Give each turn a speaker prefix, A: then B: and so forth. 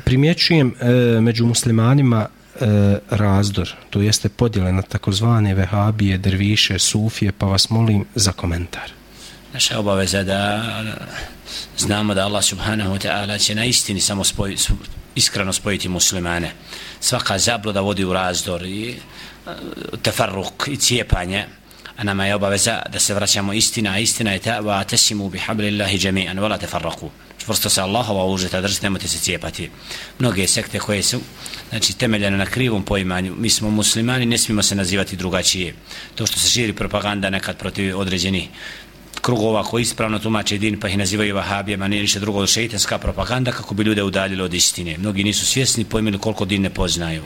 A: primjećujem e, među muslimanima e, razdor, to jeste podjele na takozvane vehabije, derviše, sufije, pa vas molim za komentar.
B: Naša obaveza da znamo da Allah subhanahu wa ta'ala će na istini samo spoj, iskreno spojiti muslimane. Svaka zabluda vodi u razdor i e, tefarruk i cijepanje a nama je obaveza da se vraćamo istina, a istina je ta va tesimu bi hablillahi jami'an wala tafarraku čvrsto se Allahova užeta držite, nemojte se cijepati. Mnoge sekte koje su znači, temeljene na krivom poimanju, mi smo muslimani, ne smijemo se nazivati drugačije. To što se širi propaganda nekad protiv određenih krugova koji ispravno tumače din pa ih nazivaju vahabijama, nije ništa drugo šeitanska propaganda kako bi ljude udaljilo od istine. Mnogi nisu svjesni, pojmili koliko din ne poznaju.